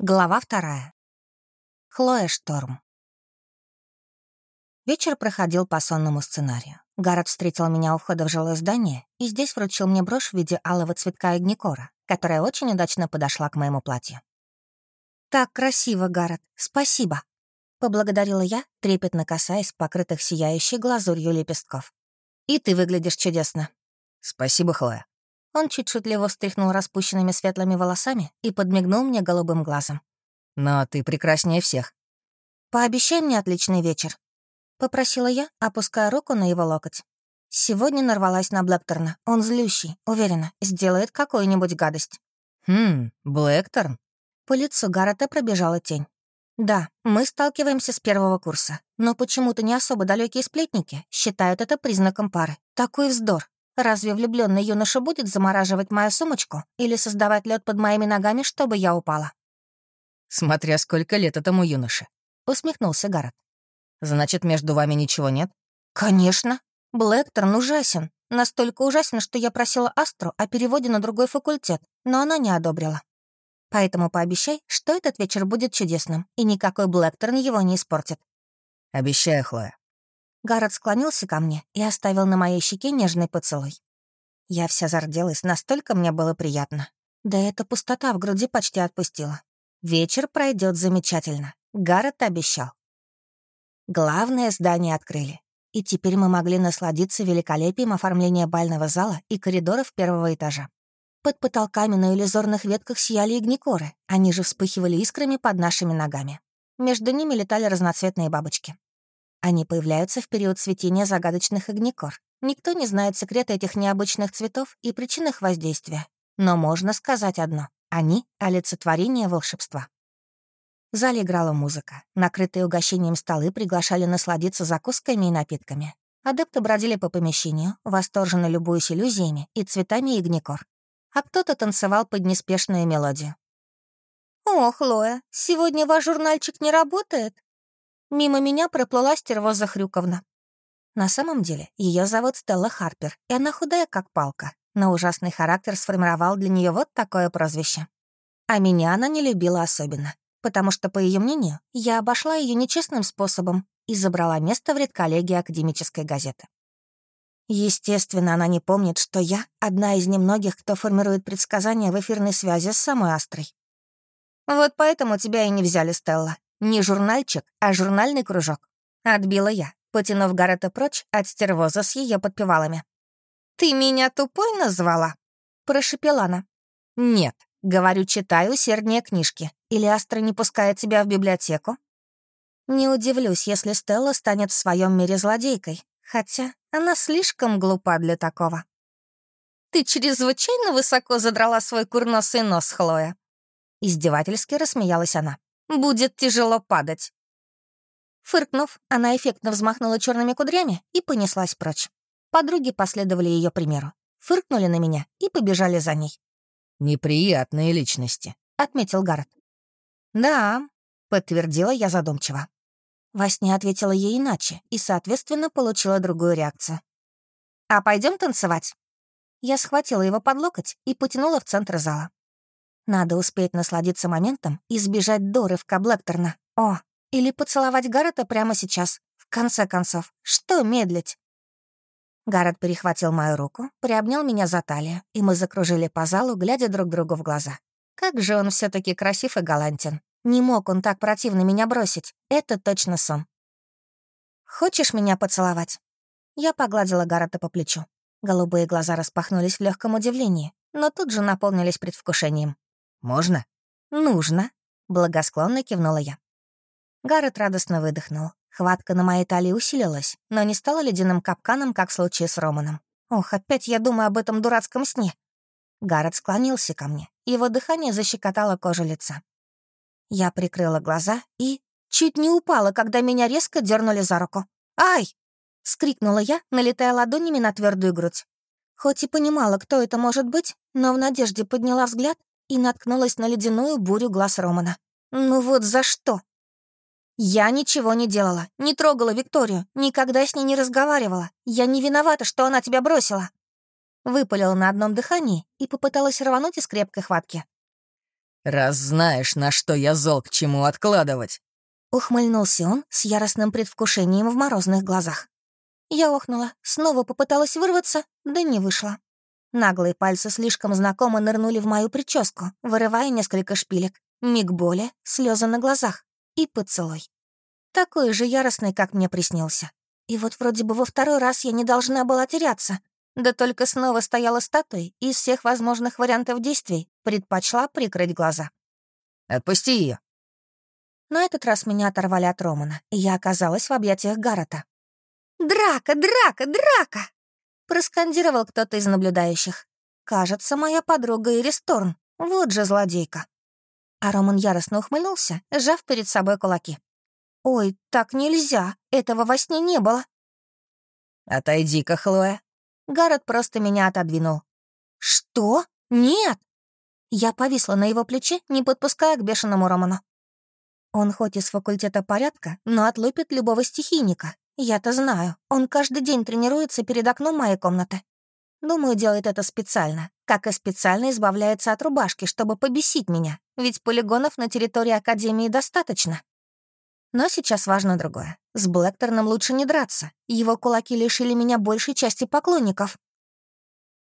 Глава вторая. Хлоя Шторм. Вечер проходил по сонному сценарию. Гаррет встретил меня у входа в жилое здание и здесь вручил мне брошь в виде алого цветка игникора, которая очень удачно подошла к моему платью. «Так красиво, Гаррет, спасибо!» — поблагодарила я, трепетно касаясь покрытых сияющей глазурью лепестков. «И ты выглядишь чудесно». «Спасибо, Хлоя», он чуть шутливо встряхнул распущенными светлыми волосами и подмигнул мне голубым глазом. «Но ты прекраснее всех». «Пообещай мне отличный вечер», — попросила я, опуская руку на его локоть. Сегодня нарвалась на Блэкторна. Он злющий, уверена, сделает какую-нибудь гадость. «Хм, Блэкторн?» По лицу Гаррета пробежала тень. «Да, мы сталкиваемся с первого курса, но почему-то не особо далекие сплетники считают это признаком пары. Такой вздор. Разве влюбленный юноша будет замораживать мою сумочку или создавать лед под моими ногами, чтобы я упала? Смотря сколько лет этому юноше, усмехнулся Гаррет. Значит, между вами ничего нет? Конечно. Блэкторн ужасен. Настолько ужасен, что я просила Астру о переводе на другой факультет, но она не одобрила. Поэтому пообещай, что этот вечер будет чудесным, и никакой Блэкторн его не испортит. Обещаю, Хлоя. Гаррет склонился ко мне и оставил на моей щеке нежный поцелуй. Я вся зарделась, настолько мне было приятно. Да эта пустота в груди почти отпустила. Вечер пройдет замечательно. Гаррет обещал. Главное здание открыли. И теперь мы могли насладиться великолепием оформления бального зала и коридоров первого этажа. Под потолками на иллюзорных ветках сияли игникоры, они же вспыхивали искрами под нашими ногами. Между ними летали разноцветные бабочки. Они появляются в период цветения загадочных огнекор. Никто не знает секрета этих необычных цветов и причин их воздействия. Но можно сказать одно — они — олицетворение волшебства. В зале играла музыка. Накрытые угощением столы приглашали насладиться закусками и напитками. Адепты бродили по помещению, восторженно любуясь иллюзиями и цветами игникор. А кто-то танцевал под неспешную мелодию. «О, Хлоя, сегодня ваш журнальчик не работает?» Мимо меня проплыла стервоза Хрюковна. На самом деле, ее зовут Стелла Харпер, и она худая, как палка, но ужасный характер сформировал для нее вот такое прозвище. А меня она не любила особенно, потому что, по ее мнению, я обошла ее нечестным способом и забрала место в редколлегии академической газеты. Естественно, она не помнит, что я — одна из немногих, кто формирует предсказания в эфирной связи с самой Астрой. Вот поэтому тебя и не взяли, Стелла. Не журнальчик, а журнальный кружок. Отбила я, потянув Гаррета прочь от стервоза с ее подпевалами. «Ты меня тупой назвала?» — прошепела она. «Нет, говорю, читаю усерднее книжки. Или Астра не пускает тебя в библиотеку?» Не удивлюсь, если Стелла станет в своем мире злодейкой, хотя она слишком глупа для такого. «Ты чрезвычайно высоко задрала свой курносый нос, Хлоя!» Издевательски рассмеялась она. Будет тяжело падать». Фыркнув, она эффектно взмахнула черными кудрями и понеслась прочь. Подруги последовали ее примеру, фыркнули на меня и побежали за ней. «Неприятные личности», — отметил Гаррет. «Да», — подтвердила я задумчиво. Во сне ответила ей иначе и, соответственно, получила другую реакцию. «А пойдем танцевать?» Я схватила его под локоть и потянула в центр зала. Надо успеть насладиться моментом и сбежать до рывка Блэкторна. О, или поцеловать Гаррета прямо сейчас. В конце концов, что медлить? Гаррет перехватил мою руку, приобнял меня за талию, и мы закружили по залу, глядя друг другу в глаза. Как же он все таки красив и галантен. Не мог он так противно меня бросить. Это точно сон. «Хочешь меня поцеловать?» Я погладила Гаррета по плечу. Голубые глаза распахнулись в легком удивлении, но тут же наполнились предвкушением. Можно?» «Нужно», — благосклонно кивнула я. Гаррет радостно выдохнул. Хватка на моей талии усилилась, но не стала ледяным капканом, как в случае с Романом. Ох, опять я думаю об этом дурацком сне. Гаррет склонился ко мне. Его дыхание защекотало кожу лица. Я прикрыла глаза и чуть не упала, когда меня резко дернули за руку. «Ай!» — скрикнула я, налетая ладонями на твердую грудь. Хоть и понимала, кто это может быть, но в надежде подняла взгляд и наткнулась на ледяную бурю глаз Романа. «Ну вот за что?» «Я ничего не делала, не трогала Викторию, никогда с ней не разговаривала. Я не виновата, что она тебя бросила». Выпалила на одном дыхании и попыталась рвануть из крепкой хватки. «Раз знаешь, на что я зол, к чему откладывать». Ухмыльнулся он с яростным предвкушением в морозных глазах. Я охнула, снова попыталась вырваться, да не вышла. Наглые пальцы слишком знакомо нырнули в мою прическу, вырывая несколько шпилек. Миг боли, слезы на глазах и поцелуй. Такой же яростный, как мне приснился. И вот вроде бы во второй раз я не должна была теряться. Да только снова стояла статуей и из всех возможных вариантов действий предпочла прикрыть глаза. «Отпусти ее. На этот раз меня оторвали от Романа, и я оказалась в объятиях Гаррета. «Драка, драка, драка!» Проскандировал кто-то из наблюдающих. «Кажется, моя подруга Ирис Торн. Вот же злодейка». А Роман яростно ухмыльнулся, сжав перед собой кулаки. «Ой, так нельзя, этого во сне не было». «Отойди-ка, Хлоя». Гаррет просто меня отодвинул. «Что? Нет!» Я повисла на его плече, не подпуская к бешеному Роману. Он хоть из факультета порядка, но отлупит любого стихийника. Я-то знаю, он каждый день тренируется перед окном моей комнаты. Думаю, делает это специально, как и специально избавляется от рубашки, чтобы побесить меня, ведь полигонов на территории Академии достаточно. Но сейчас важно другое. С Блэкторном лучше не драться. Его кулаки лишили меня большей части поклонников.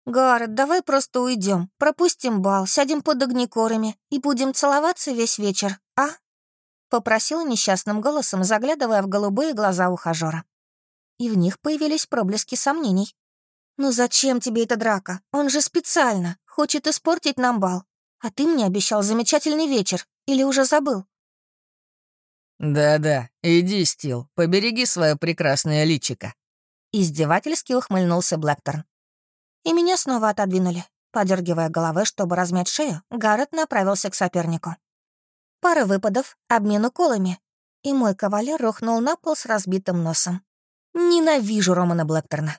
«Гаррет, давай просто уйдем, пропустим бал, сядем под огнекорами и будем целоваться весь вечер, а?» Попросила несчастным голосом, заглядывая в голубые глаза ухажера. И в них появились проблески сомнений. «Ну зачем тебе эта драка? Он же специально хочет испортить нам бал. А ты мне обещал замечательный вечер. Или уже забыл?» «Да-да, иди, Стил, побереги свое прекрасное личико». Издевательски ухмыльнулся Блэкторн. И меня снова отодвинули. Подергивая головой, чтобы размять шею, Гаррет направился к сопернику. Пара выпадов, обмен уколами. И мой кавалер рухнул на пол с разбитым носом. Ненавижу Романа Блэкторна.